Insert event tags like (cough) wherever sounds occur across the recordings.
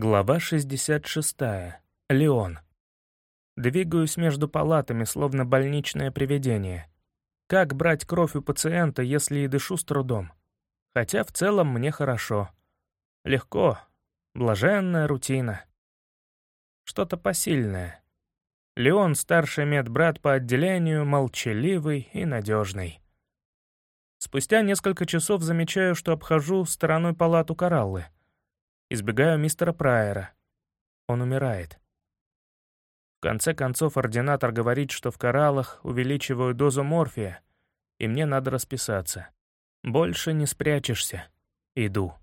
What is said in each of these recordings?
Глава 66. Леон. Двигаюсь между палатами, словно больничное привидение. Как брать кровь у пациента, если и дышу с трудом? Хотя в целом мне хорошо. Легко. Блаженная рутина. Что-то посильное. Леон — старший медбрат по отделению, молчаливый и надежный. Спустя несколько часов замечаю, что обхожу стороной палату Кораллы — Избегаю мистера Прайера. Он умирает. В конце концов, ординатор говорит, что в кораллах увеличиваю дозу морфия, и мне надо расписаться. Больше не спрячешься. Иду.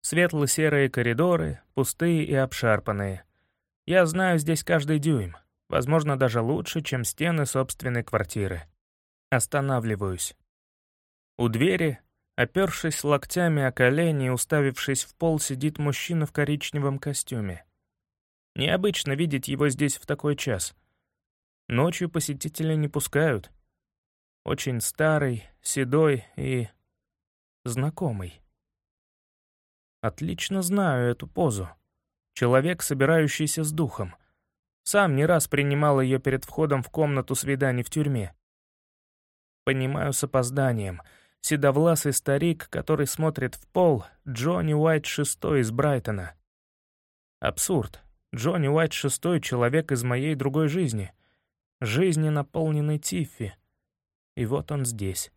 Светло-серые коридоры, пустые и обшарпанные. Я знаю здесь каждый дюйм, возможно, даже лучше, чем стены собственной квартиры. Останавливаюсь. У двери Опершись локтями о колени и уставившись в пол, сидит мужчина в коричневом костюме. Необычно видеть его здесь в такой час. Ночью посетителя не пускают. Очень старый, седой и... знакомый. Отлично знаю эту позу. Человек, собирающийся с духом. Сам не раз принимал ее перед входом в комнату свиданий в тюрьме. Понимаю с опозданием — седовласый старик, который смотрит в пол, Джонни Уайт шестой из Брайтона. Абсурд. Джонни Уайт шестой — человек из моей другой жизни. Жизни, наполненной Тиффи. И вот он здесь.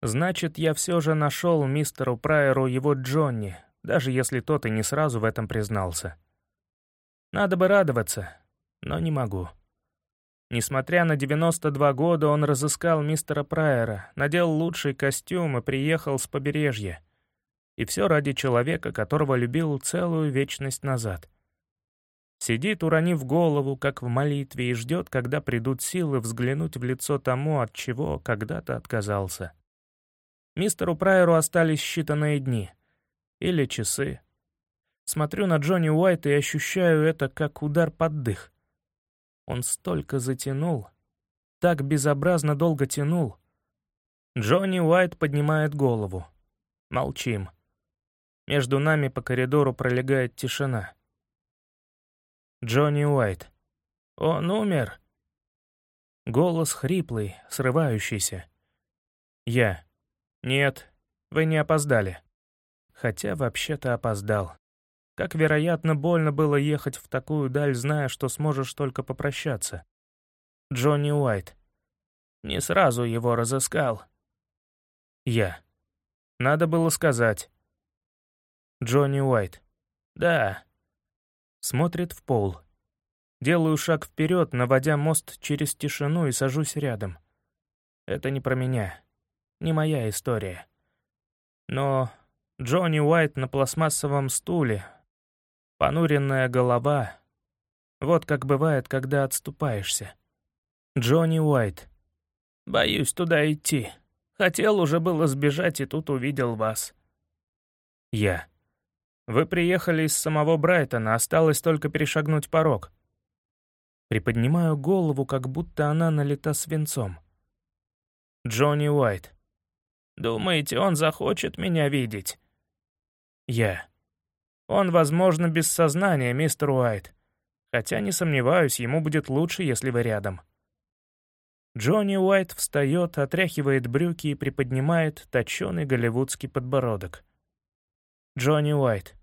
Значит, я все же нашел мистеру Прайеру его Джонни, даже если тот и не сразу в этом признался. Надо бы радоваться, но не могу. Несмотря на 92 года, он разыскал мистера Прайера, надел лучший костюм и приехал с побережья. И все ради человека, которого любил целую вечность назад. Сидит, уронив голову, как в молитве, и ждет, когда придут силы взглянуть в лицо тому, от чего когда-то отказался. Мистеру Прайеру остались считанные дни. Или часы. Смотрю на Джонни Уайта и ощущаю это как удар под дых. Он столько затянул, так безобразно долго тянул. Джонни Уайт поднимает голову. Молчим. Между нами по коридору пролегает тишина. Джонни Уайт. «Он умер!» Голос хриплый, срывающийся. Я. «Нет, вы не опоздали». Хотя вообще-то опоздал. Как, вероятно, больно было ехать в такую даль, зная, что сможешь только попрощаться. Джонни Уайт. Не сразу его разыскал. Я. Надо было сказать. Джонни Уайт. Да. Смотрит в пол. Делаю шаг вперед, наводя мост через тишину и сажусь рядом. Это не про меня. Не моя история. Но Джонни Уайт на пластмассовом стуле, Понуренная голова. Вот как бывает, когда отступаешься. Джонни Уайт. «Боюсь туда идти. Хотел уже было сбежать, и тут увидел вас». Я. «Вы приехали из самого Брайтона, осталось только перешагнуть порог». Приподнимаю голову, как будто она налита свинцом. Джонни Уайт. «Думаете, он захочет меня видеть?» Я. Он, возможно, без сознания, мистер Уайт. Хотя, не сомневаюсь, ему будет лучше, если вы рядом. Джонни Уайт встает, отряхивает брюки и приподнимает точеный голливудский подбородок. Джонни Уайт.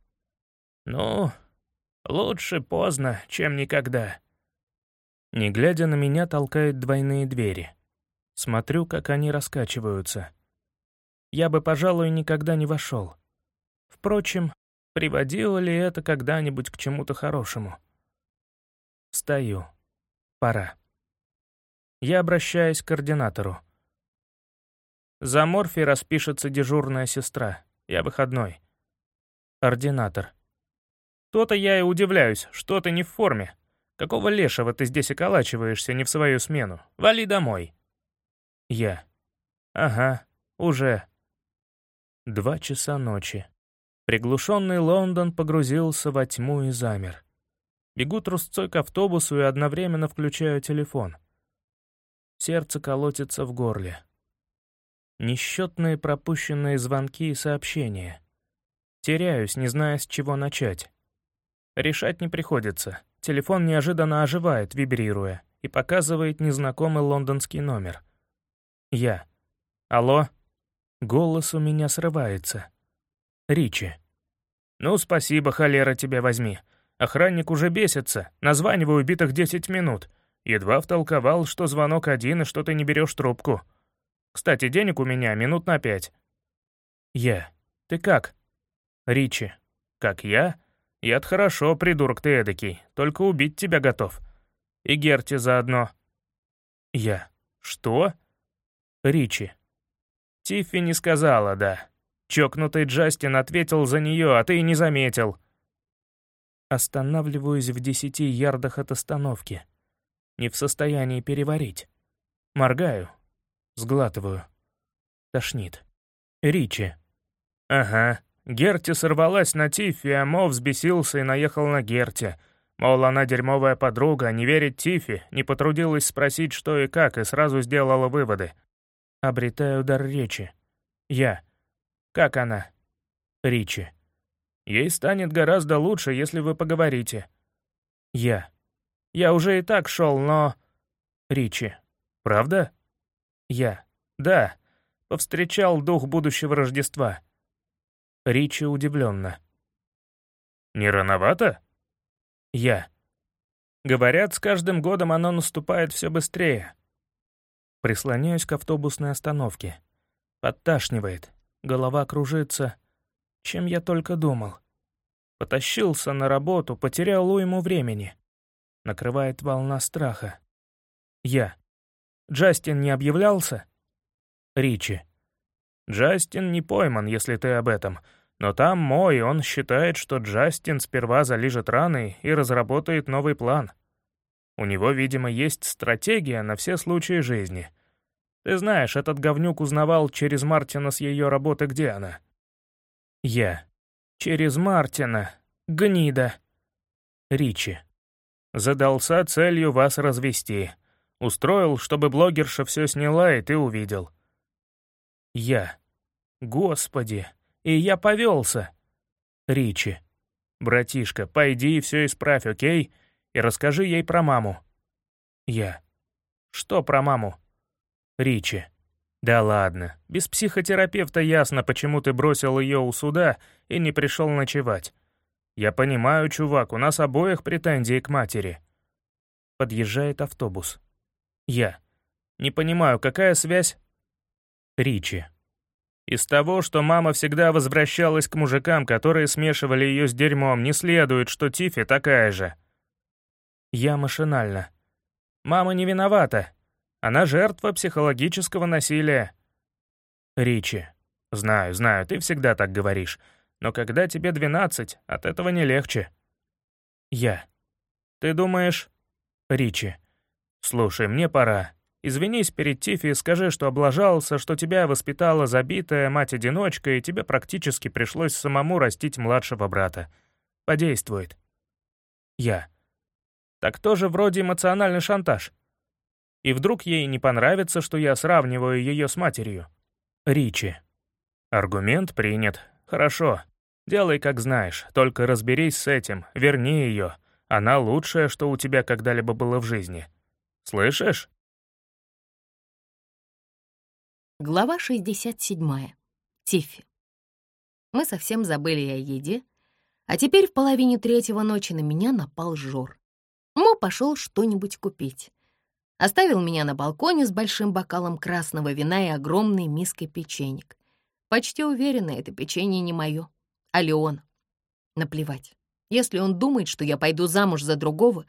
«Ну, лучше поздно, чем никогда». Не глядя на меня, толкает двойные двери. Смотрю, как они раскачиваются. Я бы, пожалуй, никогда не вошел. Впрочем, Приводило ли это когда-нибудь к чему-то хорошему? Встаю. Пора. Я обращаюсь к координатору. За морфий распишется дежурная сестра. Я выходной. Ординатор. То-то я и удивляюсь, что ты не в форме. Какого лешего ты здесь околачиваешься не в свою смену? Вали домой. Я. Ага, уже. Два часа ночи. Приглушенный Лондон погрузился во тьму и замер. Бегу трусцой к автобусу и одновременно включаю телефон. Сердце колотится в горле. Несчетные пропущенные звонки и сообщения. Теряюсь, не зная, с чего начать. Решать не приходится. Телефон неожиданно оживает, вибрируя, и показывает незнакомый лондонский номер. Я. «Алло?» Голос у меня срывается. Ричи. «Ну, спасибо, холера тебя возьми. Охранник уже бесится. Названиваю убитых 10 минут. Едва втолковал, что звонок один и что ты не берешь трубку. Кстати, денег у меня минут на пять». Я. «Ты как?» Ричи. «Как я?» «Я-то хорошо, придурок ты эдакий. Только убить тебя готов. И Герти заодно». Я. «Что?» Ричи. Тиффи не сказала, да. Чокнутый Джастин ответил за нее, а ты и не заметил. Останавливаюсь в десяти ярдах от остановки. Не в состоянии переварить. Моргаю. Сглатываю. Тошнит. Ричи. Ага. Герти сорвалась на Тиффи, а Мо взбесился и наехал на Герти. Мол, она дерьмовая подруга, не верит Тиффи, не потрудилась спросить, что и как, и сразу сделала выводы. Обретаю дар речи. Я. Как она? Ричи. Ей станет гораздо лучше, если вы поговорите. Я. Я уже и так шел, но... Ричи. Правда? Я. Да. Повстречал дух будущего Рождества. Ричи удивленно. Не рановато? Я. Говорят, с каждым годом оно наступает все быстрее. Прислоняюсь к автобусной остановке. Подташнивает, голова кружится. Чем я только думал. Потащился на работу, потерял уйму времени. Накрывает волна страха. Я. Джастин не объявлялся? Ричи. Джастин не пойман, если ты об этом. Но там мой, он считает, что Джастин сперва залижет раны и разработает новый план. У него, видимо, есть стратегия на все случаи жизни. Ты знаешь, этот говнюк узнавал через Мартина с ее работы, где она. Я. Через Мартина. Гнида. Ричи. Задался целью вас развести. Устроил, чтобы блогерша все сняла, и ты увидел. Я. Господи, и я повелся. Ричи. Братишка, пойди и все исправь, окей? И расскажи ей про маму. Я. Что про маму? Ричи. Да ладно, без психотерапевта ясно, почему ты бросил ее у суда и не пришел ночевать. Я понимаю, чувак, у нас обоих претензии к матери. Подъезжает автобус. Я. Не понимаю, какая связь? Ричи. Из того, что мама всегда возвращалась к мужикам, которые смешивали ее с дерьмом, не следует, что Тифи такая же. Я машинально. Мама не виновата. Она жертва психологического насилия. Ричи. Знаю, знаю, ты всегда так говоришь. Но когда тебе 12, от этого не легче. Я. Ты думаешь... Ричи. Слушай, мне пора. Извинись перед Тифи и скажи, что облажался, что тебя воспитала забитая мать-одиночка, и тебе практически пришлось самому растить младшего брата. Подействует. Я. Так тоже вроде эмоциональный шантаж. И вдруг ей не понравится, что я сравниваю ее с матерью. Ричи. Аргумент принят. Хорошо. Делай, как знаешь, только разберись с этим, верни ее. Она лучшая, что у тебя когда-либо было в жизни. Слышишь? Глава 67. Тиффи. Мы совсем забыли о еде, а теперь в половине третьего ночи на меня напал Жор. Мо пошел что-нибудь купить. Оставил меня на балконе с большим бокалом красного вина и огромной миской печенек. Почти уверена, это печенье не мое, а Леон. Наплевать. Если он думает, что я пойду замуж за другого,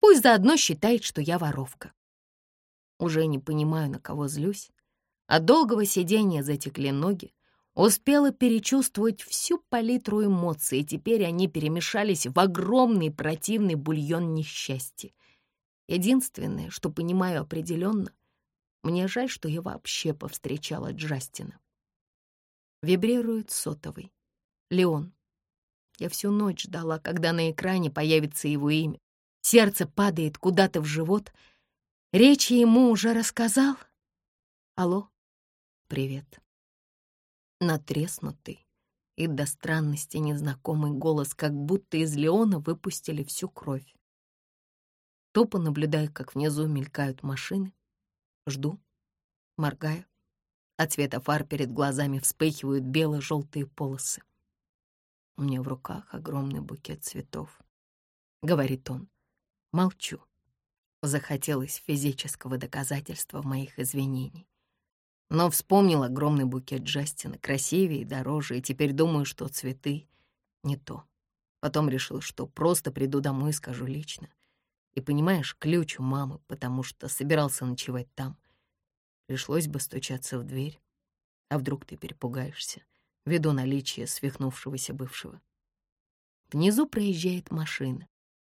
пусть заодно считает, что я воровка. Уже не понимаю, на кого злюсь. От долгого сидения затекли ноги. Успела перечувствовать всю палитру эмоций, и теперь они перемешались в огромный противный бульон несчастья — Единственное, что понимаю определенно, мне жаль, что я вообще повстречала Джастина. Вибрирует сотовый. Леон. Я всю ночь ждала, когда на экране появится его имя. Сердце падает куда-то в живот. Речи ему уже рассказал? Алло? Привет. Натреснутый. и до странности незнакомый голос, как будто из Леона выпустили всю кровь. Тупо наблюдаю, как внизу мелькают машины. Жду, моргаю. От цвета фар перед глазами вспыхивают бело-желтые полосы. У меня в руках огромный букет цветов. Говорит он. Молчу. Захотелось физического доказательства моих извинений. Но вспомнил огромный букет Джастина, красивее и дороже, и теперь думаю, что цветы — не то. Потом решил, что просто приду домой и скажу лично. И понимаешь, ключ у мамы, потому что собирался ночевать там. Пришлось бы стучаться в дверь. А вдруг ты перепугаешься, ввиду наличия свихнувшегося бывшего. Внизу проезжает машина.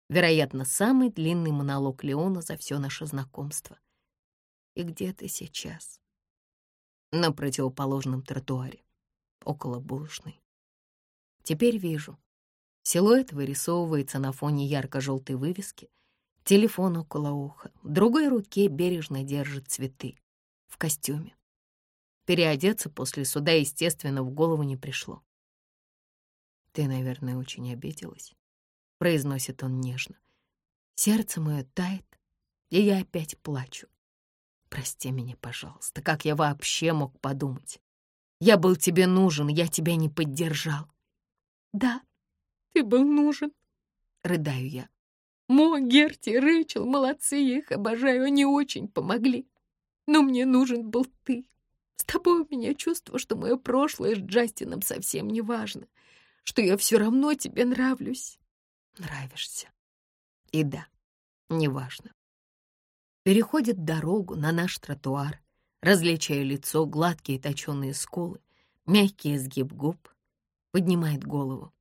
Вероятно, самый длинный монолог Леона за все наше знакомство. И где ты сейчас? На противоположном тротуаре, около булочной. Теперь вижу. Силуэт вырисовывается на фоне ярко-желтой вывески, телефон около уха, в другой руке бережно держит цветы, в костюме. Переодеться после суда, естественно, в голову не пришло. «Ты, наверное, очень обиделась», — произносит он нежно. Сердце мое тает, и я опять плачу. Прости меня, пожалуйста, как я вообще мог подумать? Я был тебе нужен, я тебя не поддержал. Да, ты был нужен, рыдаю я. Мо, Герти, Рэйчел, молодцы, я их обожаю, они очень помогли. Но мне нужен был ты. С тобой у меня чувство, что мое прошлое с Джастином совсем не важно, что я все равно тебе нравлюсь нравишься. И да, неважно. Переходит дорогу на наш тротуар, различая лицо, гладкие точеные скулы, мягкий изгиб губ, поднимает голову.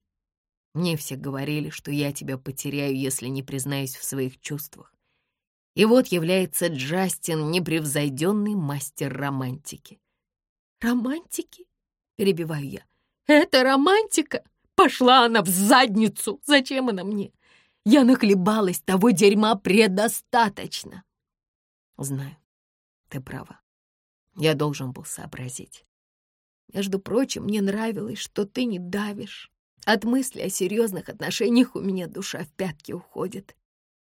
Мне все говорили, что я тебя потеряю, если не признаюсь в своих чувствах. И вот является Джастин, непревзойденный мастер романтики. «Романтики?» — перебиваю я. «Это романтика?» Пошла она в задницу! Зачем она мне? Я нахлебалась того дерьма предостаточно. Знаю, ты права. Я должен был сообразить. Между прочим, мне нравилось, что ты не давишь. От мысли о серьезных отношениях у меня душа в пятки уходит.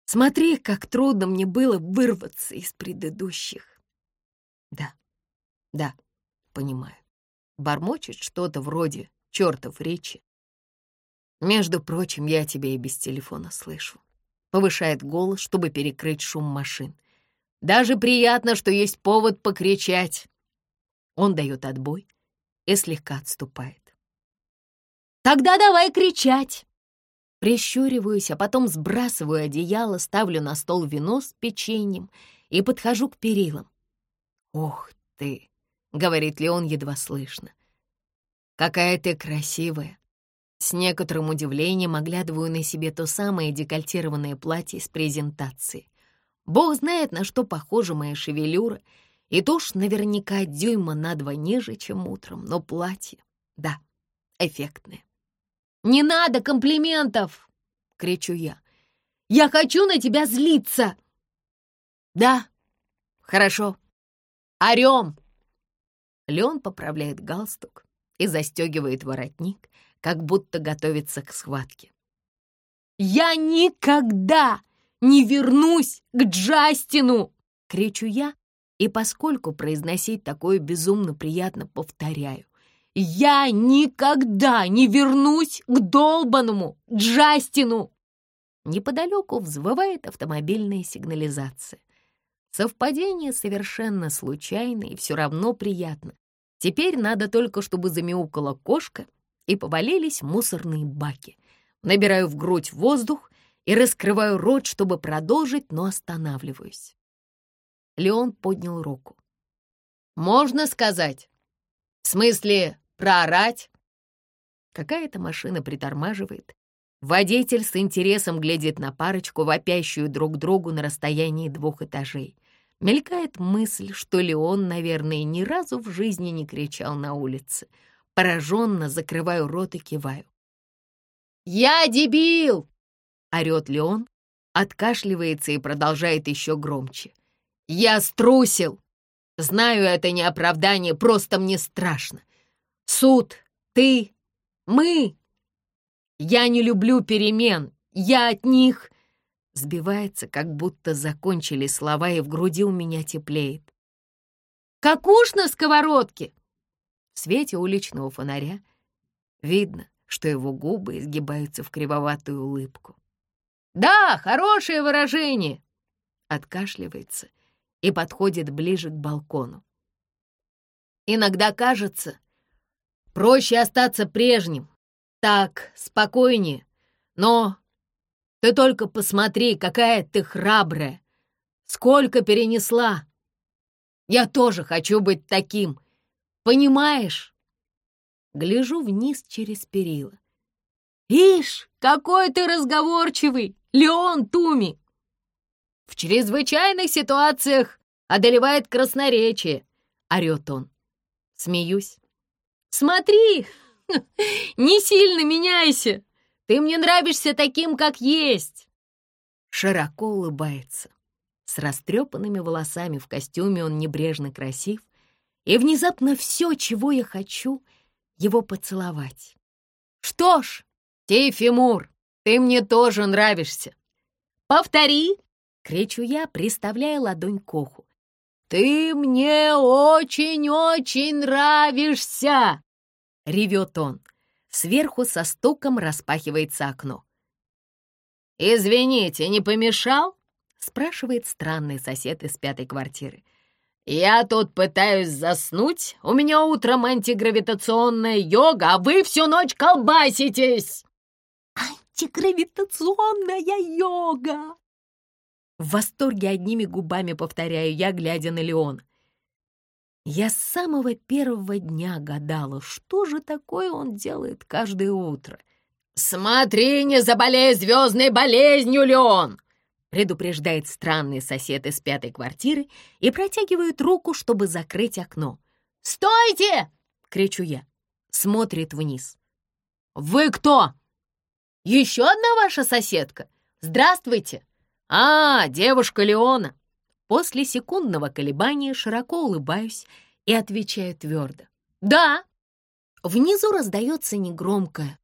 Смотри, как трудно мне было вырваться из предыдущих. Да, да, понимаю. Бормочет что-то вроде чертов речи, между прочим, я тебя и без телефона слышу. Повышает голос, чтобы перекрыть шум машин. Даже приятно, что есть повод покричать. Он дает отбой и слегка отступает. Тогда давай кричать. Прищуриваюсь, а потом сбрасываю одеяло, ставлю на стол вино с печеньем и подхожу к перилам. «Ух ты!» — говорит Леон едва слышно. «Какая ты красивая!» С некоторым удивлением оглядываю на себе то самое декольтированное платье с презентации. Бог знает, на что похожа моя шевелюра, и тушь наверняка дюйма на два ниже, чем утром, но платье, да, эффектное. «Не надо комплиментов!» — кричу я. «Я хочу на тебя злиться!» «Да, хорошо. Орем!» Леон поправляет галстук и застегивает воротник, как будто готовится к схватке. «Я никогда не вернусь к Джастину!» — кричу я, и поскольку произносить такое безумно приятно, повторяю. «Я никогда не вернусь к долбанному Джастину!» Неподалеку взвывает автомобильная сигнализация. Совпадение совершенно случайно и все равно приятно. Теперь надо только, чтобы замяукала кошка и повалились мусорные баки. Набираю в грудь воздух и раскрываю рот, чтобы продолжить, но останавливаюсь. Леон поднял руку. «Можно сказать? В смысле, проорать?» Какая-то машина притормаживает. Водитель с интересом глядит на парочку, вопящую друг другу на расстоянии двух этажей. Мелькает мысль, что Леон, наверное, ни разу в жизни не кричал на улице — Пораженно закрываю рот и киваю. «Я дебил!» — орёт Леон, откашливается и продолжает еще громче. «Я струсил! Знаю, это не оправдание, просто мне страшно. Суд, ты, Мы! Я не люблю перемен, я от них...» Сбивается, как будто закончили слова, и в груди у меня теплеет. «Как уж на сковородке!» В свете уличного фонаря видно, что его губы изгибаются в кривоватую улыбку. «Да, хорошее выражение!» Откашливается и подходит ближе к балкону. «Иногда кажется, проще остаться прежним, так, спокойнее, но ты только посмотри, какая ты храбрая, сколько перенесла. Я тоже хочу быть таким, понимаешь?» Гляжу вниз через перила. «Ишь, какой ты разговорчивый, Леон Туми!» «В чрезвычайных ситуациях одолевает красноречие», — орёт он. Смеюсь. «Смотри, (laughs) не сильно меняйся, ты мне нравишься таким, как есть!» Широко улыбается. С растрепанными волосами в костюме он небрежно красив, и внезапно все, чего я хочу — его поцеловать. «Что ж, Тифимур, ты мне тоже нравишься!» «Повтори!» — кричу я, приставляя ладонь к уху. «Ты мне очень-очень нравишься!» — ревет он. Сверху со стуком распахивается окно. «Извините, не помешал?» — спрашивает странный сосед из пятой квартиры. «Я тут пытаюсь заснуть, у меня утром антигравитационная йога, а вы всю ночь колбаситесь!» «Антигравитационная йога!» В восторге одними губами повторяю я, глядя на Леон. Я с самого первого дня гадала, что же такое он делает каждое утро. «Смотри, не заболей звездной болезнью, Леон!» предупреждает странный сосед из пятой квартиры и протягивает руку, чтобы закрыть окно. «Стойте!» — кричу я. Смотрит вниз. «Вы кто?» «Еще одна ваша соседка? Здравствуйте!» «А, девушка Леона!» После секундного колебания широко улыбаюсь и отвечаю твердо. «Да!» Внизу раздается негромкое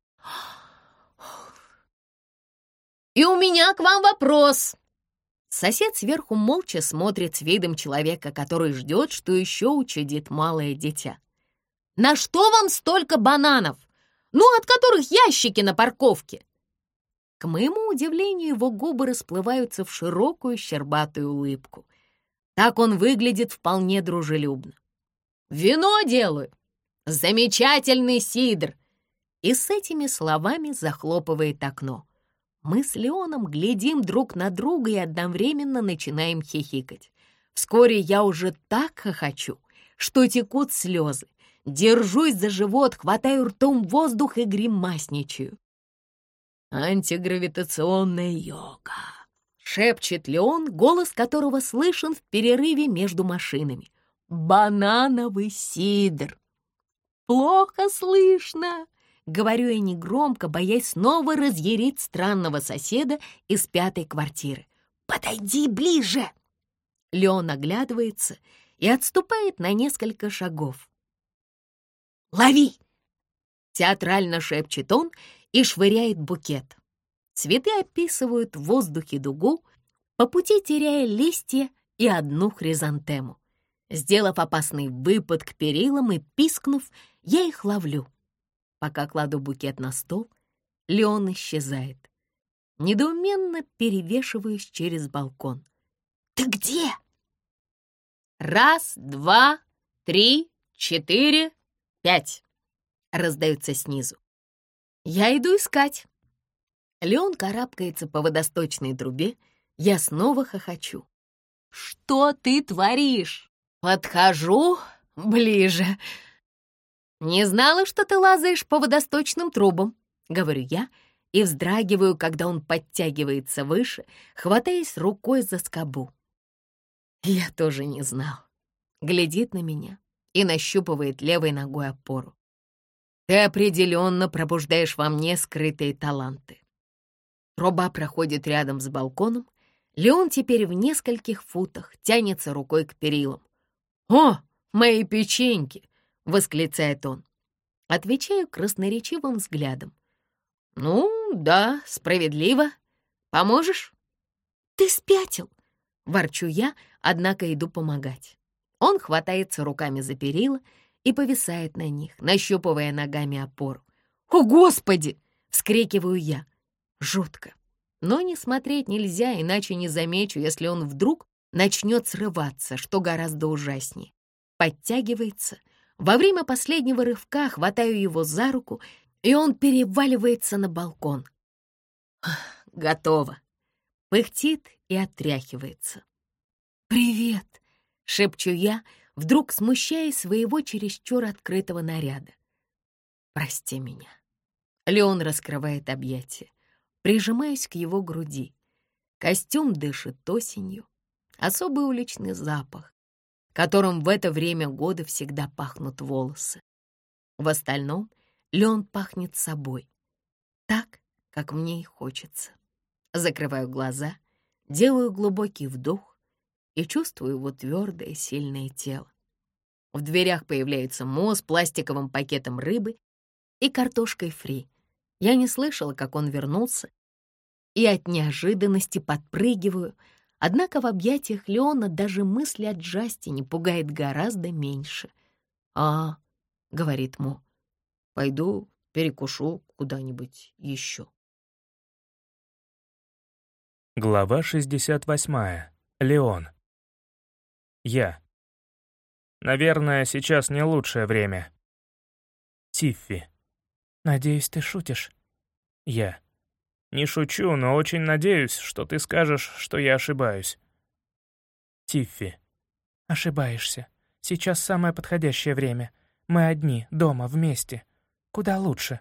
«И у меня к вам вопрос!» Сосед сверху молча смотрит с видом человека, который ждет, что еще учудит малое дитя. «На что вам столько бананов? Ну, от которых ящики на парковке!» К моему удивлению, его губы расплываются в широкую щербатую улыбку. Так он выглядит вполне дружелюбно. «Вино делаю! Замечательный сидр!» И с этими словами захлопывает окно. Мы с Леоном глядим друг на друга и одновременно начинаем хихикать. Вскоре я уже так хохочу, что текут слезы. Держусь за живот, хватаю ртом воздух и гримасничаю. «Антигравитационная йога», — шепчет Леон, голос которого слышен в перерыве между машинами. «Банановый сидр». «Плохо слышно», Говорю я негромко, боясь снова разъярить странного соседа из пятой квартиры. «Подойди ближе!» Леон оглядывается и отступает на несколько шагов. «Лови!» Театрально шепчет он и швыряет букет. Цветы описывают в воздухе дугу, по пути теряя листья и одну хризантему. Сделав опасный выпад к перилам и пискнув, я их ловлю. Пока кладу букет на стол, Леон исчезает. Недоуменно перевешиваюсь через балкон. «Ты где?» «Раз, два, три, четыре, пять!» Раздается снизу. «Я иду искать!» Леон карабкается по водосточной трубе, я снова хохочу. «Что ты творишь?» «Подхожу ближе!» «Не знала, что ты лазаешь по водосточным трубам», — говорю я, и вздрагиваю, когда он подтягивается выше, хватаясь рукой за скобу. Я тоже не знал. Глядит на меня и нащупывает левой ногой опору. Ты определенно пробуждаешь во мне скрытые таланты. Труба проходит рядом с балконом. Леон теперь в нескольких футах тянется рукой к перилам. «О, мои печеньки!» — восклицает он. Отвечаю красноречивым взглядом. «Ну, да, справедливо. Поможешь?» «Ты спятил!» — ворчу я, однако иду помогать. Он хватается руками за перила и повисает на них, нащупывая ногами опору. «О, Господи!» — вскрикиваю я. Жутко. Но не смотреть нельзя, иначе не замечу, если он вдруг начнет срываться, что гораздо ужаснее. Подтягивается. Во время последнего рывка хватаю его за руку, и он переваливается на балкон. Готово. Пыхтит и отряхивается. «Привет!» — шепчу я, вдруг смущаясь своего чересчур открытого наряда. «Прости меня». Леон раскрывает объятия. Прижимаюсь к его груди. Костюм дышит осенью. Особый уличный запах, которым в это время года всегда пахнут волосы. В остальном Леон пахнет собой. Так, как мне и хочется. Закрываю глаза, делаю глубокий вдох и чувствую его твердое, сильное тело. В дверях появляется Мо с пластиковым пакетом рыбы и картошкой фри. Я не слышала, как он вернулся, и от неожиданности подпрыгиваю, однако в объятиях Леона даже мысли о Джастине пугает гораздо меньше. «А, — говорит Мо, — пойду перекушу куда-нибудь еще». Глава 68. Леон. Я. Наверное, сейчас не лучшее время. Тиффи. «Надеюсь, ты шутишь?» «Я». «Не шучу, но очень надеюсь, что ты скажешь, что я ошибаюсь». Тиффи. «Ошибаешься. Сейчас самое подходящее время. Мы одни, дома, вместе. Куда лучше?»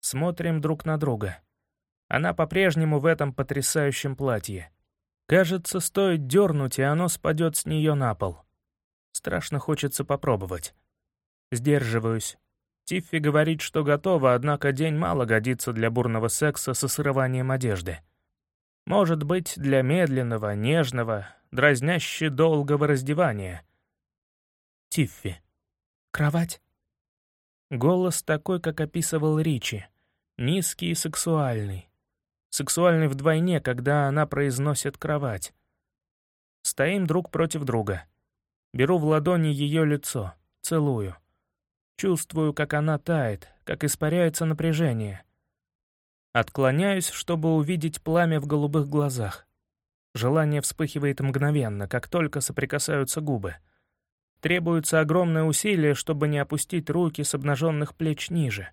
Смотрим друг на друга. Она по-прежнему в этом потрясающем платье. Кажется, стоит дернуть, и оно спадет с нее на пол. Страшно хочется попробовать. Сдерживаюсь, Тиффи говорит, что готова, однако день мало годится для бурного секса со срыванием одежды. Может быть, для медленного, нежного, дразняще долгого раздевания. Тиффи. Кровать? Голос такой, как описывал Ричи. Низкий и сексуальный. Сексуальный вдвойне, когда она произносит кровать. Стоим друг против друга. Беру в ладони ее лицо, целую. Чувствую, как она тает, как испаряется напряжение. Отклоняюсь, чтобы увидеть пламя в голубых глазах. Желание вспыхивает мгновенно, как только соприкасаются губы. Требуется огромное усилие, чтобы не опустить руки с обнаженных плеч ниже.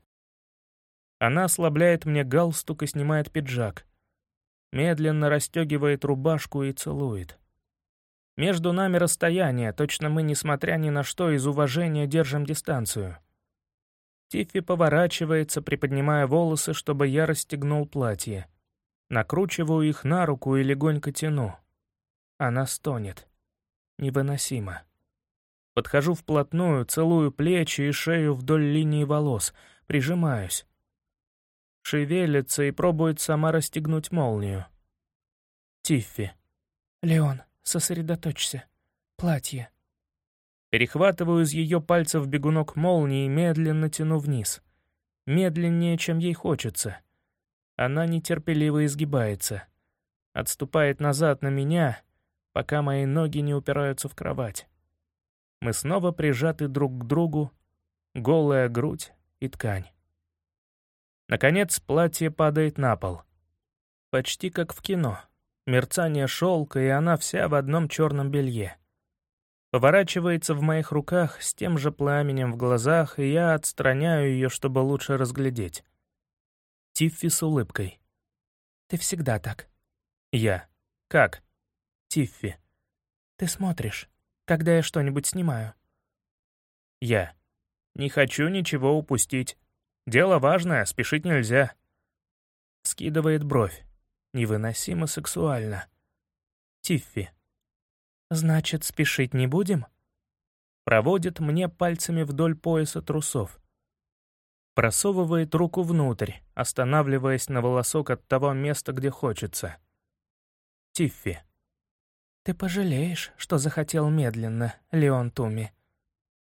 Она ослабляет мне галстук и снимает пиджак. Медленно расстегивает рубашку и целует. Между нами расстояние, точно мы, несмотря ни на что, из уважения держим дистанцию. Тиффи поворачивается, приподнимая волосы, чтобы я расстегнул платье. Накручиваю их на руку и легонько тяну. Она стонет. Невыносимо. Подхожу вплотную, целую плечи и шею вдоль линии волос, прижимаюсь. Шевелится и пробует сама расстегнуть молнию. Тиффи. «Леон, Сосредоточься. Платье. Перехватываю из ее пальцев бегунок молнии и медленно тяну вниз. Медленнее, чем ей хочется. Она нетерпеливо изгибается. Отступает назад на меня, пока мои ноги не упираются в кровать. Мы снова прижаты друг к другу, голая грудь и ткань. Наконец платье падает на пол. Почти как в кино мерцание шелка, и она вся в одном черном белье. Поворачивается в моих руках с тем же пламенем в глазах, и я отстраняю ее, чтобы лучше разглядеть. Тиффи с улыбкой. «Ты всегда так». «Я. Как?» «Тиффи. Ты смотришь, когда я что-нибудь снимаю». «Я. Не хочу ничего упустить. Дело важное, спешить нельзя». Скидывает бровь. Невыносимо сексуально. Тиффи. «Значит, спешить не будем?» Проводит мне пальцами вдоль пояса трусов. Просовывает руку внутрь, останавливаясь на волосок от того места, где хочется. Тиффи. «Ты пожалеешь, что захотел медленно, Леон Туми?»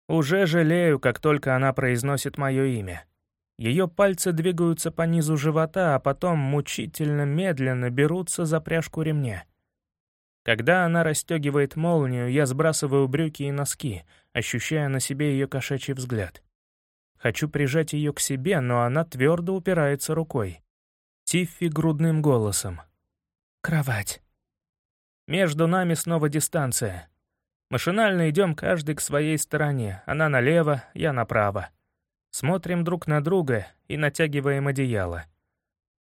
Уже жалею, как только она произносит мое имя. Ее пальцы двигаются по низу живота, а потом мучительно медленно берутся за пряжку ремня. Когда она расстегивает молнию, я сбрасываю брюки и носки, ощущая на себе ее кошачий взгляд. Хочу прижать ее к себе, но она твердо упирается рукой. Тиффи грудным голосом. «Кровать». Между нами снова дистанция. Машинально идем каждый к своей стороне, она налево, я направо. Смотрим друг на друга и натягиваем одеяло.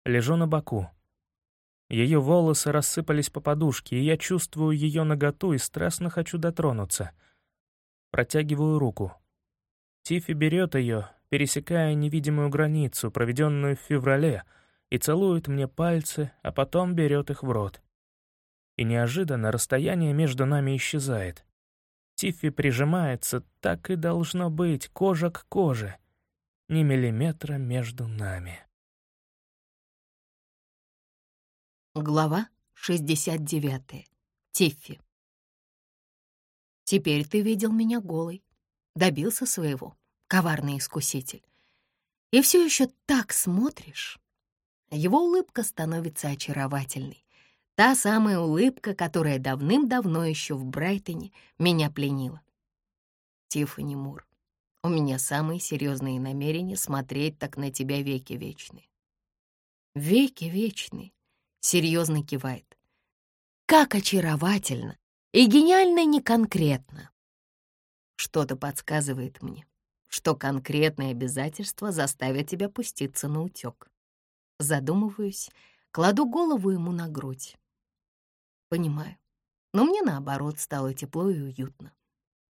Лежу на боку. Ее волосы рассыпались по подушке, и я чувствую ее наготу и страстно хочу дотронуться. Протягиваю руку. Тифи берет ее, пересекая невидимую границу, проведенную в феврале, и целует мне пальцы, а потом берет их в рот. И неожиданно расстояние между нами исчезает. Тиффи прижимается, так и должно быть, кожа к коже. Ни миллиметра между нами. Глава 69. Тиффи. «Теперь ты видел меня голой. Добился своего, коварный искуситель. И все еще так смотришь». Его улыбка становится очаровательной. Та самая улыбка, которая давным-давно еще в Брайтоне меня пленила. Тиффани Мур, у меня самые серьезные намерения смотреть так на тебя веки вечные. Веки вечные серьезно кивает. Как очаровательно и гениально неконкретно. Что-то подсказывает мне, что конкретные обязательства заставят тебя пуститься на утек. Задумываюсь, кладу голову ему на грудь. Понимаю, но мне наоборот стало тепло и уютно.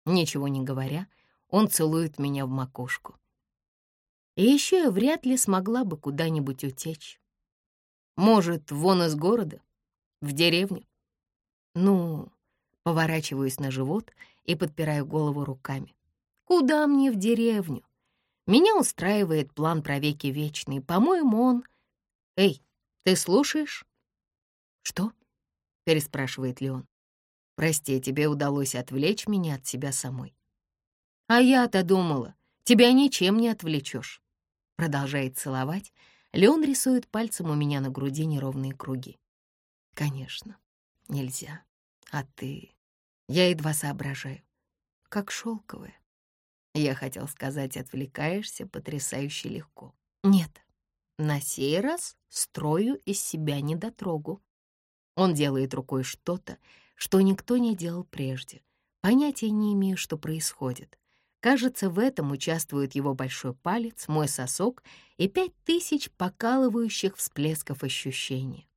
Ничего не говоря, он целует меня в макушку. И еще я вряд ли смогла бы куда-нибудь утечь. Может, вон из города? В деревню? Ну, поворачиваюсь на живот и подпираю голову руками. Куда мне в деревню? Меня устраивает план про веки вечные. По-моему, он... Эй, ты слушаешь? Что? Переспрашивает Леон. Прости, тебе удалось отвлечь меня от себя самой. А я-то думала, тебя ничем не отвлечешь. Продолжает целовать, Леон рисует пальцем у меня на груди неровные круги. Конечно, нельзя. А ты... Я едва соображаю. Как шелковая. Я хотел сказать, отвлекаешься потрясающе легко. Нет, на сей раз строю из себя недотрогу. Он делает рукой что-то, что никто не делал прежде. Понятия не имею, что происходит. Кажется, в этом участвует его большой палец, мой сосок и пять тысяч покалывающих всплесков ощущений.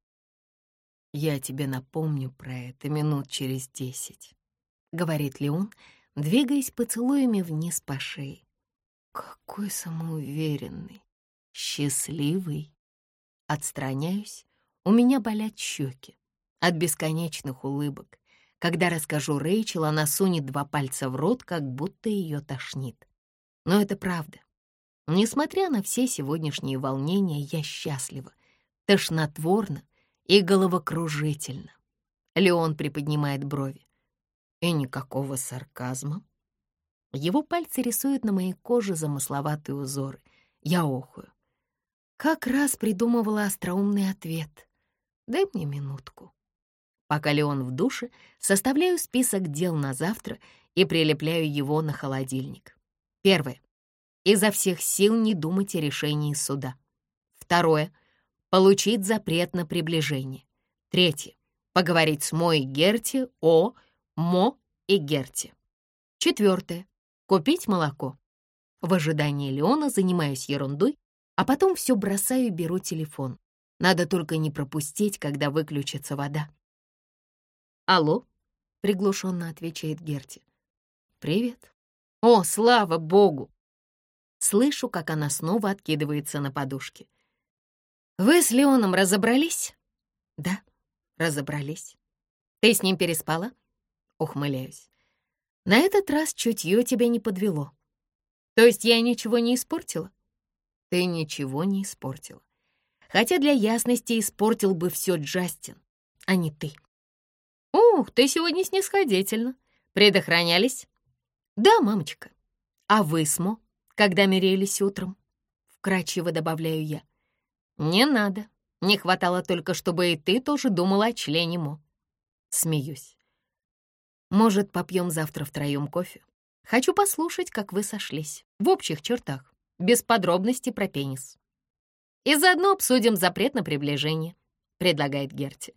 «Я тебе напомню про это минут через десять», — говорит Леон, двигаясь поцелуями вниз по шее. «Какой самоуверенный, счастливый». Отстраняюсь, у меня болят щеки от бесконечных улыбок. Когда расскажу Рэйчел, она сунет два пальца в рот, как будто ее тошнит. Но это правда. Несмотря на все сегодняшние волнения, я счастлива, тошнотворно и головокружительно. Леон приподнимает брови. И никакого сарказма. Его пальцы рисуют на моей коже замысловатые узоры. Я охую. Как раз придумывала остроумный ответ. Дай мне минутку. Пока Леон в душе, составляю список дел на завтра и прилепляю его на холодильник. Первое. Изо всех сил не думать о решении суда. Второе. Получить запрет на приближение. Третье. Поговорить с Мо и Герти о Мо и Герти. Четвертое. Купить молоко. В ожидании Леона занимаюсь ерундой, а потом все бросаю и беру телефон. Надо только не пропустить, когда выключится вода. «Алло?» — приглушенно отвечает Герти. «Привет». «О, слава богу!» Слышу, как она снова откидывается на подушке. «Вы с Леоном разобрались?» «Да, разобрались». «Ты с ним переспала?» Ухмыляюсь. «На этот раз чутье тебя не подвело. То есть я ничего не испортила?» «Ты ничего не испортила. Хотя для ясности испортил бы все Джастин, а не ты». «Ух, ты сегодня снисходительно. Предохранялись?» «Да, мамочка, А вы, Смо, когда мерились утром? Вкрадчиво добавляю я. Не надо. Не хватало только, чтобы и ты тоже думала о члене Мо. Смеюсь. Может, попьем завтра втроем кофе? Хочу послушать, как вы сошлись. В общих чертах, без подробностей про пенис. И заодно обсудим запрет на приближение, предлагает Герти.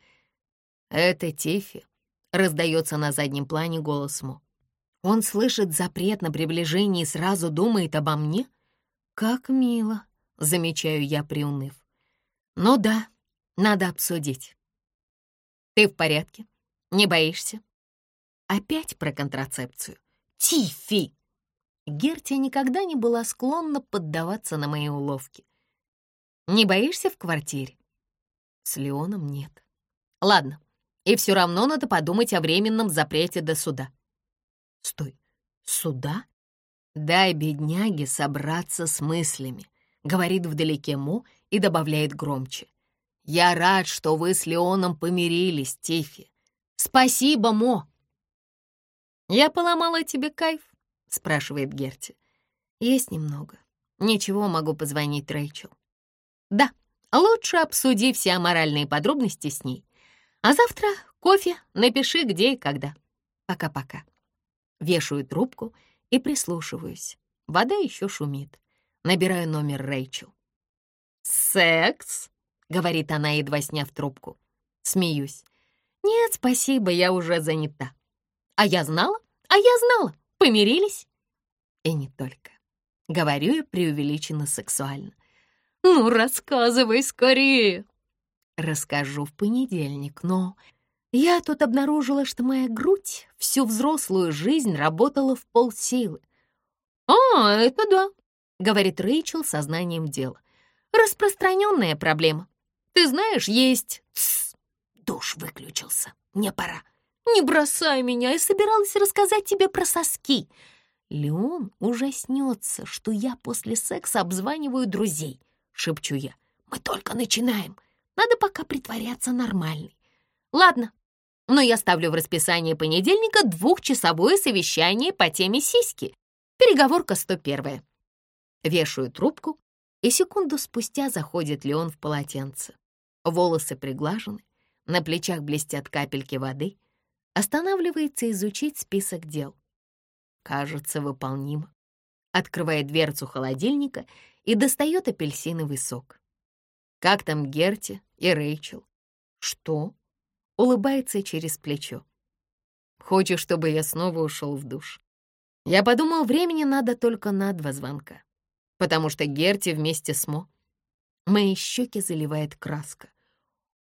Это Тифи. Раздается на заднем плане голос Мо. Он слышит запрет на приближение и сразу думает обо мне? Как мило, замечаю я, приуныв. Ну да, надо обсудить. Ты в порядке? Не боишься? Опять про контрацепцию. Тифи! Герти никогда не была склонна поддаваться на мои уловки. Не боишься в квартире? С Леоном нет. Ладно, и все равно надо подумать о временном запрете до суда. Стой, суда? Дай бедняге собраться с мыслями, говорит вдалеке Мо и добавляет громче. Я рад, что вы с Леоном помирились, Тифи. Спасибо, Мо. «Я поломала тебе кайф?» — спрашивает Герти. «Есть немного. Ничего, могу позвонить Рэйчел». «Да, лучше обсуди все аморальные подробности с ней. А завтра кофе напиши где и когда. Пока-пока». Вешаю трубку и прислушиваюсь. Вода еще шумит. Набираю номер Рэйчел. «Секс?» — говорит она, едва сняв трубку. Смеюсь. «Нет, спасибо, я уже занята». А я знала, а я знала. Помирились? И не только. Говорю я преувеличенно сексуально. Ну, рассказывай скорее. Расскажу в понедельник, но я тут обнаружила, что моя грудь всю взрослую жизнь работала в полсилы. «А, это да», — говорит Рэйчел сознанием дела. «Распространенная проблема. Ты знаешь, есть...» Тс, душ выключился. Мне пора. Не бросай меня, я собиралась рассказать тебе про соски. Леон ужаснется, что я после секса обзваниваю друзей, шепчу я. Мы только начинаем. Надо пока притворяться нормальной. Ладно, но я ставлю в расписание понедельника двухчасовое совещание по теме сиськи. Переговорка 101. Вешаю трубку, и секунду спустя заходит Леон в полотенце. Волосы приглажены, на плечах блестят капельки воды — Останавливается изучить список дел. Кажется, выполнимо. Открывает дверцу холодильника и достает апельсиновый сок. Как там Герти и Рэйчел? Что? Улыбается через плечо. Хочешь, чтобы я снова ушел в душ? Я подумал, времени надо только на два звонка, потому что Герти вместе с Мо. Мои щеки заливает краска.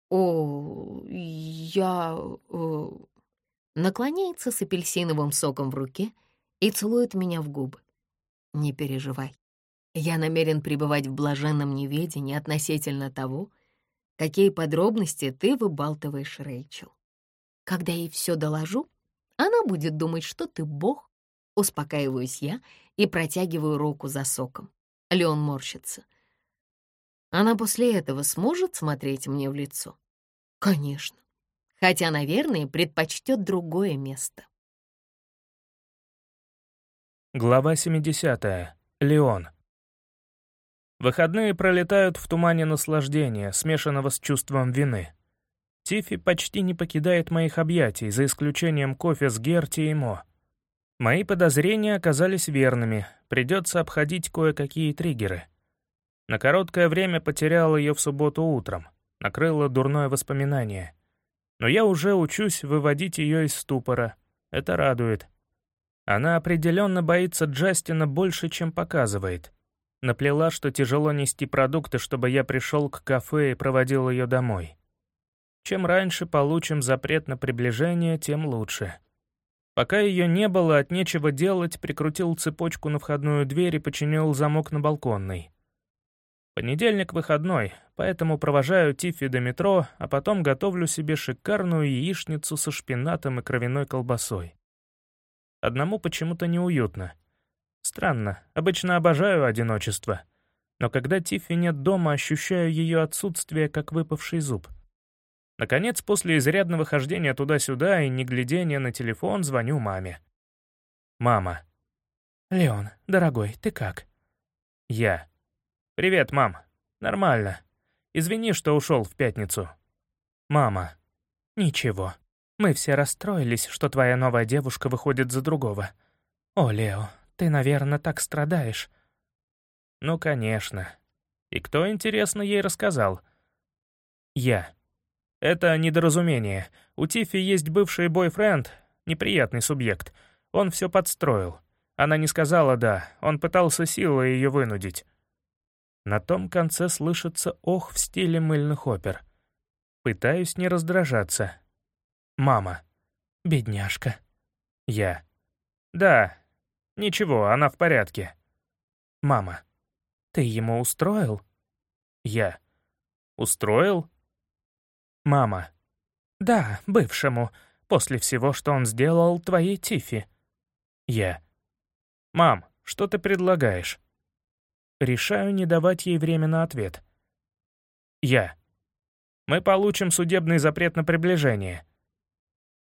«О, я... Э, наклоняется с апельсиновым соком в руке и целует меня в губы. «Не переживай. Я намерен пребывать в блаженном неведении относительно того, какие подробности ты выбалтываешь, Рэйчел. Когда ей все доложу, она будет думать, что ты бог. Успокаиваюсь я и протягиваю руку за соком. Леон морщится. Она после этого сможет смотреть мне в лицо? Конечно хотя, наверное, предпочтет другое место. Глава 70. Леон. Выходные пролетают в тумане наслаждения, смешанного с чувством вины. Тифи почти не покидает моих объятий, за исключением кофе с Герти и Мо. Мои подозрения оказались верными, придется обходить кое-какие триггеры. На короткое время потерял ее в субботу утром, накрыло дурное воспоминание — но я уже учусь выводить ее из ступора. Это радует. Она определенно боится Джастина больше, чем показывает. Наплела, что тяжело нести продукты, чтобы я пришел к кафе и проводил ее домой. Чем раньше получим запрет на приближение, тем лучше. Пока ее не было, от нечего делать, прикрутил цепочку на входную дверь и починил замок на балконной. Понедельник выходной, поэтому провожаю Тиффи до метро, а потом готовлю себе шикарную яичницу со шпинатом и кровяной колбасой. Одному почему-то неуютно. Странно, обычно обожаю одиночество. Но когда Тиффи нет дома, ощущаю ее отсутствие, как выпавший зуб. Наконец, после изрядного хождения туда-сюда и неглядения на телефон, звоню маме. «Мама». «Леон, дорогой, ты как?» «Я». «Привет, мам. Нормально. Извини, что ушел в пятницу». «Мама». «Ничего. Мы все расстроились, что твоя новая девушка выходит за другого. О, Лео, ты, наверное, так страдаешь». «Ну, конечно. И кто, интересно, ей рассказал?» «Я». «Это недоразумение. У Тиффи есть бывший бойфренд, неприятный субъект. Он все подстроил. Она не сказала «да», он пытался силой ее вынудить. На том конце слышится ох в стиле мыльных опер. Пытаюсь не раздражаться. Мама. Бедняжка. Я. Да. Ничего, она в порядке. Мама. Ты ему устроил? Я. Устроил? Мама. Да, бывшему, после всего, что он сделал твоей Тифи. Я. «Мам, что ты предлагаешь?» Решаю не давать ей время на ответ. Я. Мы получим судебный запрет на приближение.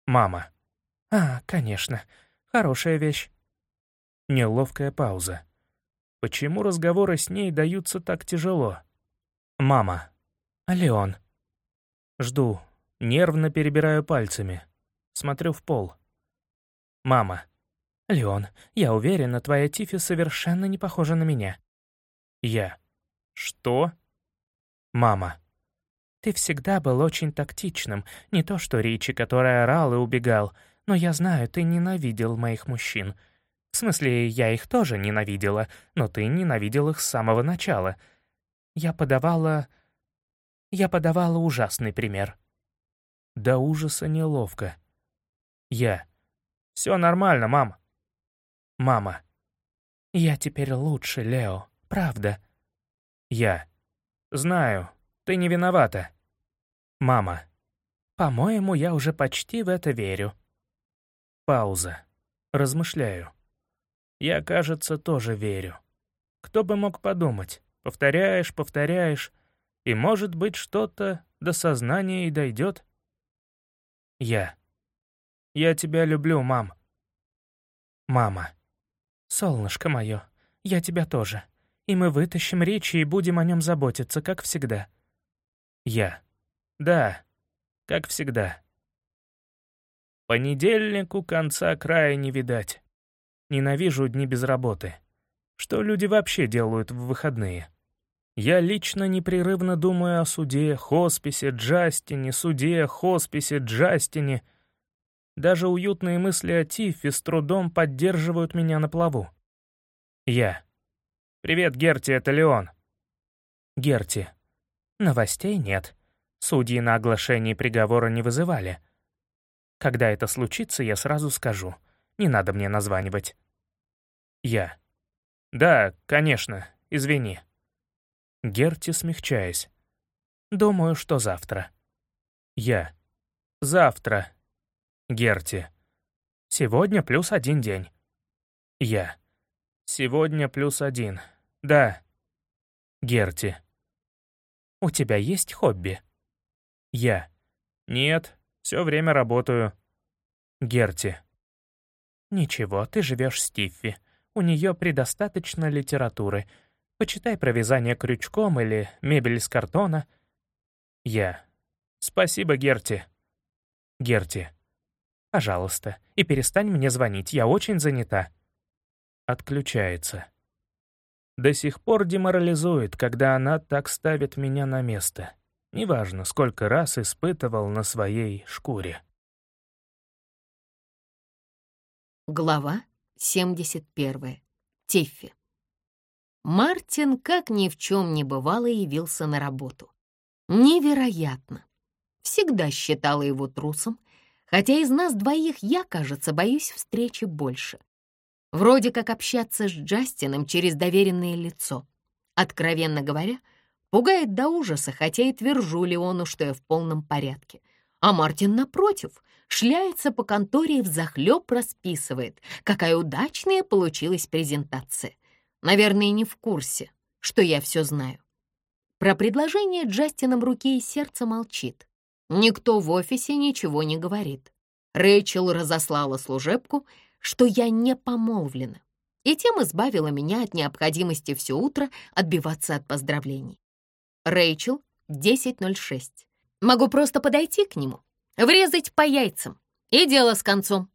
Мама. А, конечно. Хорошая вещь. Неловкая пауза. Почему разговоры с ней даются так тяжело? Мама. Леон. Жду. Нервно перебираю пальцами. Смотрю в пол. Мама. «Леон, я уверена, твоя Тифи совершенно не похожа на меня». «Я». «Что?» «Мама». «Ты всегда был очень тактичным, не то что Ричи, который орал и убегал, но я знаю, ты ненавидел моих мужчин. В смысле, я их тоже ненавидела, но ты ненавидел их с самого начала. Я подавала... Я подавала ужасный пример». До ужаса неловко. «Я». «Все нормально, мам». Мама. «Я теперь лучше, Лео, правда?» Я. «Знаю, ты не виновата». Мама. «По-моему, я уже почти в это верю». Пауза. Размышляю. Я, кажется, тоже верю. Кто бы мог подумать? Повторяешь, повторяешь, и, может быть, что-то до сознания и дойдет. Я. Я тебя люблю, мам. Мама. «Солнышко мое, я тебя тоже. И мы вытащим Ричи и будем о нем заботиться, как всегда». «Я. Да, как всегда». Понедельнику конца края не видать. Ненавижу дни без работы. Что люди вообще делают в выходные? Я лично непрерывно думаю о суде, хосписе, Джастине, суде, хосписе, Джастине — даже уютные мысли о Тиффе с трудом поддерживают меня на плаву. Я. «Привет, Герти, это Леон». Герти. Новостей нет. Судьи на оглашение приговора не вызывали. Когда это случится, я сразу скажу. Не надо мне названивать. Я. «Да, конечно, извини». Герти, смягчаясь. «Думаю, что завтра». Я. «Завтра, Герти. Сегодня плюс один день. Я. Сегодня плюс один. Да. Герти. У тебя есть хобби? Я. Нет, все время работаю. Герти. Ничего, ты живешь с Тиффи. У нее предостаточно литературы. Почитай про вязание крючком или мебель из картона. Я. Спасибо, Герти. Герти. Пожалуйста, и перестань мне звонить, я очень занята». Отключается. До сих пор деморализует, когда она так ставит меня на место. Неважно, сколько раз испытывал на своей шкуре. Глава 71. Тиффи. Мартин, как ни в чем не бывало, явился на работу. Невероятно. Всегда считала его трусом, хотя из нас двоих я, кажется, боюсь встречи больше. Вроде как общаться с Джастином через доверенное лицо. Откровенно говоря, пугает до ужаса, хотя и твержу Леону, что я в полном порядке. А Мартин, напротив, шляется по конторе и взахлеб расписывает, какая удачная получилась презентация. Наверное, не в курсе, что я все знаю. Про предложение Джастином руки и сердца молчит. Никто в офисе ничего не говорит. Рэйчел разослала служебку, что я не помолвлена. и тем избавила меня от необходимости все утро отбиваться от поздравлений. Рэйчел, 10.06. Могу просто подойти к нему, врезать по яйцам, и дело с концом.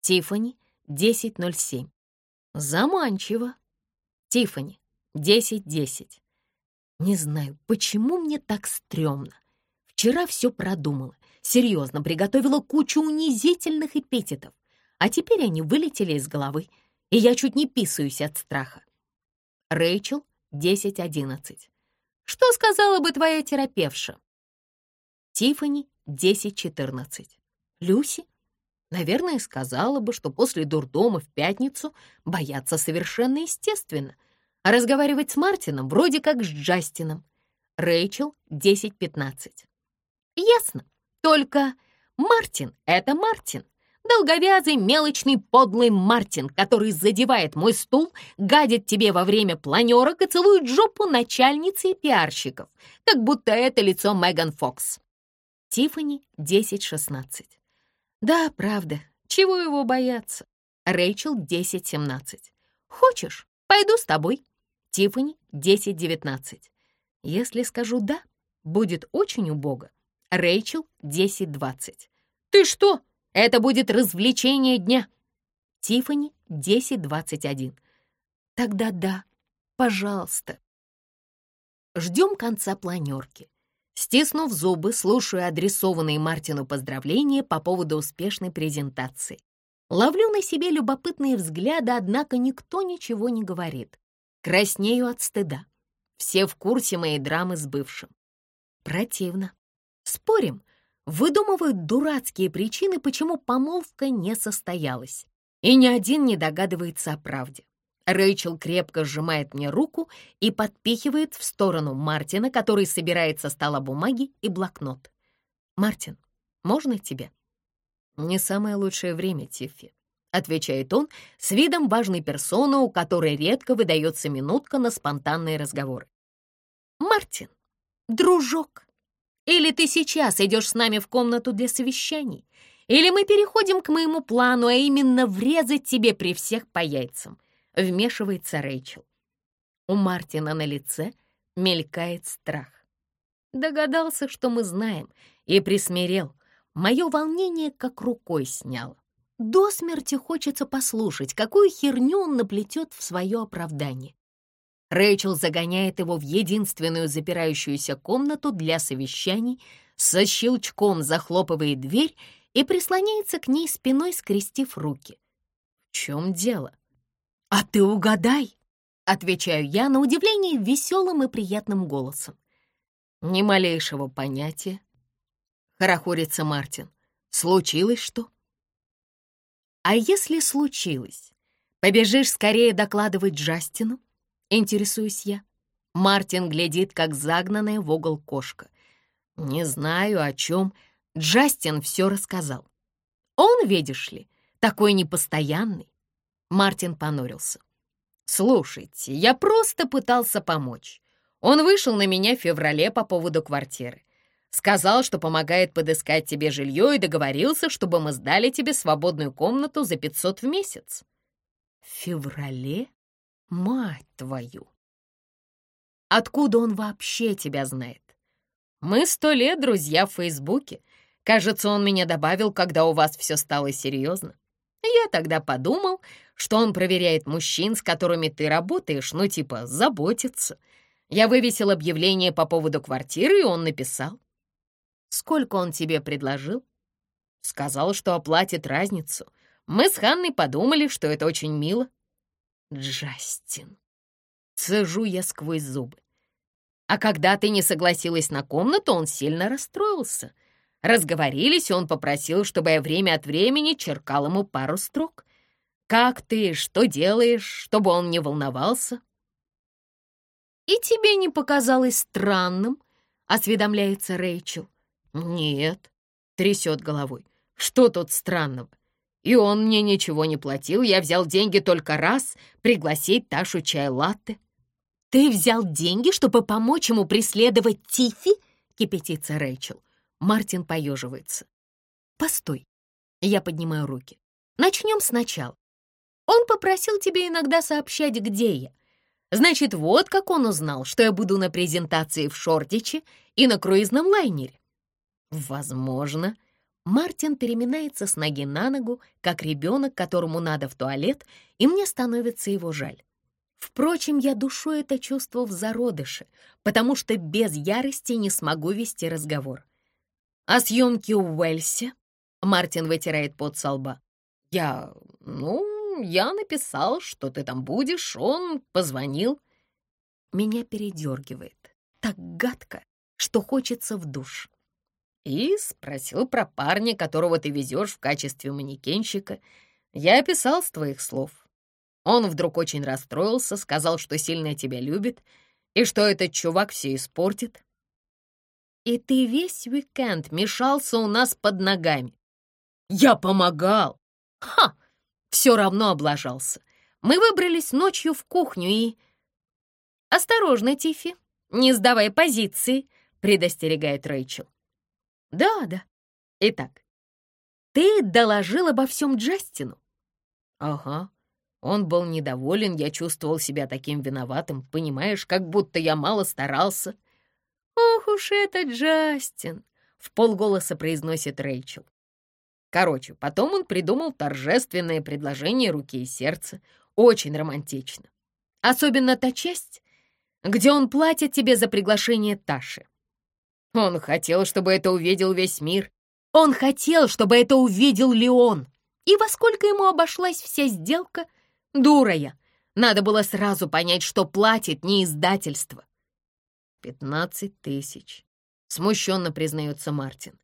Тиффани, 10.07. Заманчиво. Тиффани, 10.10. Не знаю, почему мне так стрёмно. Вчера все продумала, серьезно приготовила кучу унизительных эпитетов, а теперь они вылетели из головы, и я чуть не писаюсь от страха. Рэйчел, 10.11. Что сказала бы твоя терапевша? Тиффани, 10.14. Люси? Наверное, сказала бы, что после дурдома в пятницу бояться совершенно естественно, а разговаривать с Мартином вроде как с Джастином. Рэйчел, 10.15. Ясно, только Мартин — это Мартин. Долговязый, мелочный, подлый Мартин, который задевает мой стул, гадит тебе во время планерок и целует жопу начальницы и пиарщиков, как будто это лицо Меган Фокс. Тиффани, 10-16. Да, правда, чего его бояться? Рэйчел, 10-17. Хочешь, пойду с тобой? Тиффани, 10-19. Если скажу «да», будет очень убого. Рэйчел, 10-20. Ты что? Это будет развлечение дня. Тиффани, 10.21. Тогда да, пожалуйста. Ждем конца планерки. Стиснув зубы, слушаю адресованные Мартину поздравления по поводу успешной презентации. Ловлю на себе любопытные взгляды, однако никто ничего не говорит. Краснею от стыда. Все в курсе моей драмы с бывшим. Противно. Спорим, выдумывают дурацкие причины, почему помолвка не состоялась. И ни один не догадывается о правде. Рэйчел крепко сжимает мне руку и подпихивает в сторону Мартина, который собирает со стола бумаги и блокнот. «Мартин, можно тебе?» «Не самое лучшее время, Тиффи», — отвечает он с видом важной персоны, у которой редко выдается минутка на спонтанные разговоры. «Мартин, дружок!» Или ты сейчас идешь с нами в комнату для совещаний, или мы переходим к моему плану, а именно врезать тебе при всех по яйцам», — вмешивается Рэйчел. У Мартина на лице мелькает страх. Догадался, что мы знаем, и присмирел. Мое волнение как рукой сняло. До смерти хочется послушать, какую херню он наплетет в свое оправдание. Рэйчел загоняет его в единственную запирающуюся комнату для совещаний, со щелчком захлопывает дверь и прислоняется к ней спиной, скрестив руки. В чем дело? «А ты угадай!» — отвечаю я на удивление веселым и приятным голосом. «Ни малейшего понятия», — хорохорится Мартин. «Случилось что?» «А если случилось, побежишь скорее докладывать Джастину?» Интересуюсь я. Мартин глядит, как загнанная в угол кошка. Не знаю, о чем. Джастин все рассказал. Он, видишь ли, такой непостоянный. Мартин понурился. «Слушайте, я просто пытался помочь. Он вышел на меня в феврале по поводу квартиры. Сказал, что помогает подыскать тебе жилье и договорился, чтобы мы сдали тебе свободную комнату за 500 в месяц». «В феврале?» Мать твою! Откуда он вообще тебя знает? Мы сто лет друзья в Фейсбуке. Кажется, он меня добавил, когда у вас все стало серьезно. Я тогда подумал, что он проверяет мужчин, с которыми ты работаешь, ну типа заботится. Я вывесил объявление по поводу квартиры, и он написал. Сколько он тебе предложил? Сказал, что оплатит разницу. Мы с Ханной подумали, что это очень мило. Джастин. Цежу я сквозь зубы. А когда ты не согласилась на комнату, он сильно расстроился. Разговорились, он попросил, чтобы я время от времени черкал ему пару строк. «Как ты? Что делаешь?» чтобы он не волновался. «И тебе не показалось странным?» — осведомляется Рэйчел. «Нет», — трясет головой. «Что тут странного? И он мне ничего не платил, я взял деньги только раз пригласить Ташу чай-латте. «Ты взял деньги, чтобы помочь ему преследовать Тифи?» — кипятится Рэйчел. Мартин поеживается. «Постой». Я поднимаю руки. «Начнем сначала. Он попросил тебя иногда сообщать, где я. Значит, вот как он узнал, что я буду на презентации в Шортиче и на круизном лайнере. Возможно. Мартин переминается с ноги на ногу, как ребенок, которому надо в туалет, и мне становится его жаль. Впрочем, я душой это чувство в зародыше, потому что без ярости не смогу вести разговор. «А съемки у Уэльсе?» — Мартин вытирает пот со лба. «Я... ну, я написал, что ты там будешь, он позвонил». Меня передергивает. Так гадко, что хочется в душ и спросил про парня, которого ты везешь в качестве манекенщика. Я описал с твоих слов. Он вдруг очень расстроился, сказал, что сильно тебя любит и что этот чувак все испортит. И ты весь уикенд мешался у нас под ногами. Я помогал. Ха! Все равно облажался. Мы выбрались ночью в кухню и... «Осторожно, Тифи, не сдавай позиции», — предостерегает Рэйчел. Да, да. Итак, ты доложил обо всем Джастину? Ага. Он был недоволен, я чувствовал себя таким виноватым, понимаешь, как будто я мало старался. Ох уж это Джастин, в полголоса произносит Рэйчел. Короче, потом он придумал торжественное предложение руки и сердца. Очень романтично. Особенно та часть, где он платит тебе за приглашение Таши. Он хотел, чтобы это увидел весь мир. Он хотел, чтобы это увидел Леон. И во сколько ему обошлась вся сделка? Дура я. Надо было сразу понять, что платит не издательство. «Пятнадцать тысяч», — смущенно признается Мартин.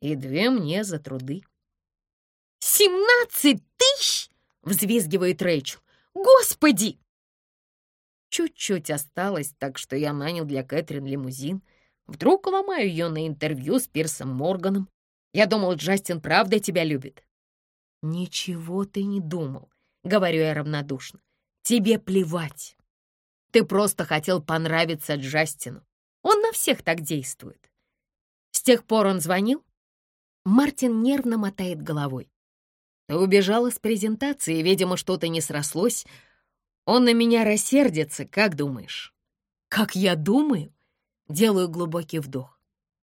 «И две мне за труды». «Семнадцать тысяч!» — взвизгивает Рэйчел. «Господи!» Чуть-чуть осталось, так что я нанял для Кэтрин лимузин — Вдруг ломаю ее на интервью с Пирсом Морганом. Я думал, Джастин правда тебя любит. Ничего ты не думал, говорю я равнодушно. Тебе плевать. Ты просто хотел понравиться Джастину. Он на всех так действует. С тех пор он звонил? Мартин нервно мотает головой. Ты убежала с презентации, видимо, что-то не срослось. Он на меня рассердится, как думаешь? Как я думаю? Делаю глубокий вдох.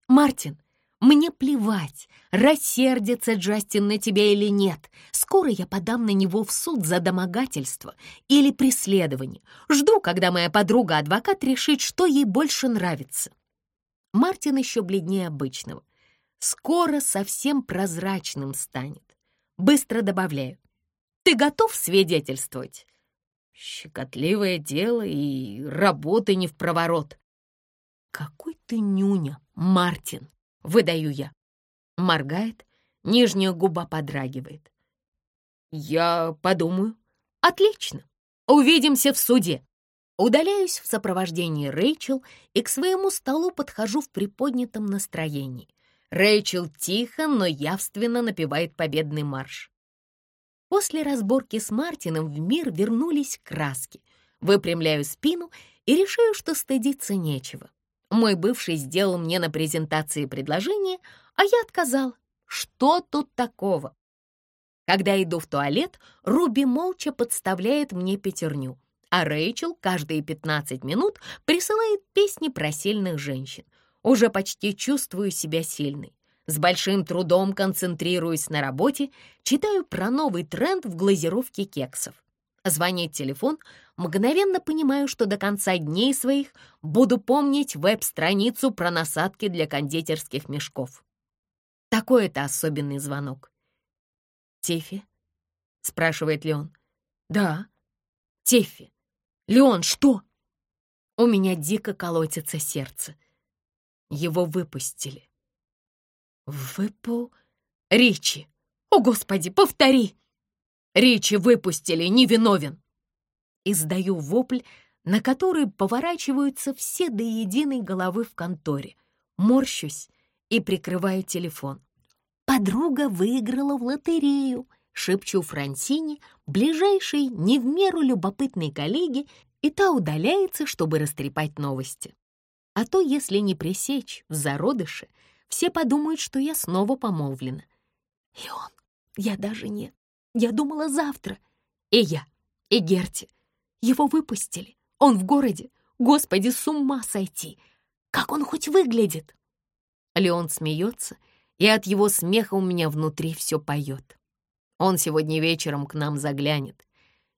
«Мартин, мне плевать, рассердится Джастин на тебя или нет. Скоро я подам на него в суд за домогательство или преследование. Жду, когда моя подруга-адвокат решит, что ей больше нравится». Мартин еще бледнее обычного. Скоро совсем прозрачным станет. Быстро добавляю. «Ты готов свидетельствовать?» «Щекотливое дело и работы не в проворот», «Какой ты нюня, Мартин!» — выдаю я. Моргает, нижняя губа подрагивает. «Я подумаю». «Отлично! Увидимся в суде!» Удаляюсь в сопровождении Рэйчел и к своему столу подхожу в приподнятом настроении. Рэйчел тихо, но явственно напевает победный марш. После разборки с Мартином в мир вернулись краски. Выпрямляю спину и решаю, что стыдиться нечего. Мой бывший сделал мне на презентации предложение, а я отказал. Что тут такого? Когда иду в туалет, Руби молча подставляет мне пятерню, а Рэйчел каждые 15 минут присылает песни про сильных женщин. Уже почти чувствую себя сильной. С большим трудом концентрируюсь на работе, читаю про новый тренд в глазировке кексов. Звонит телефон, мгновенно понимаю, что до конца дней своих буду помнить веб-страницу про насадки для кондитерских мешков. Такой это особенный звонок. «Тифи?» — спрашивает Леон. «Да, Тифи. Леон, что?» У меня дико колотится сердце. Его выпустили. Выпал Ричи. О, Господи, повтори! Ричи выпустили, невиновен!» Издаю вопль, на который поворачиваются все до единой головы в конторе. Морщусь и прикрываю телефон. «Подруга выиграла в лотерею», — шепчу Франсине, ближайшей, не в меру любопытной коллеге, и та удаляется, чтобы растрепать новости. А то, если не пресечь в зародыше, все подумают, что я снова помолвлена. И он, я даже нет. Я думала завтра. И я, и Герти. Его выпустили. Он в городе. Господи, с ума сойти! Как он хоть выглядит?» Леон смеется, и от его смеха у меня внутри все поет. Он сегодня вечером к нам заглянет,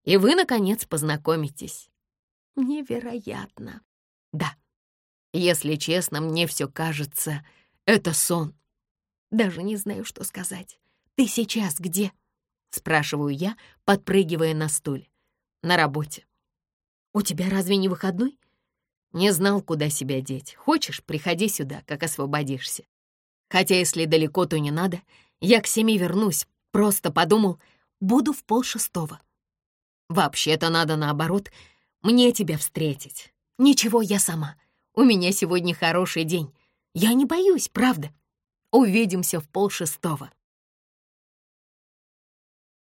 и вы, наконец, познакомитесь. Невероятно. Да, если честно, мне все кажется, это сон. Даже не знаю, что сказать. Ты сейчас где? Спрашиваю я, подпрыгивая на стуле. На работе. У тебя разве не выходной? Не знал, куда себя деть. Хочешь, приходи сюда, как освободишься. Хотя если далеко, то не надо. Я к семи вернусь. Просто подумал, буду в полшестого. Вообще-то надо наоборот, мне тебя встретить. Ничего, я сама. У меня сегодня хороший день. Я не боюсь, правда. Увидимся в полшестого.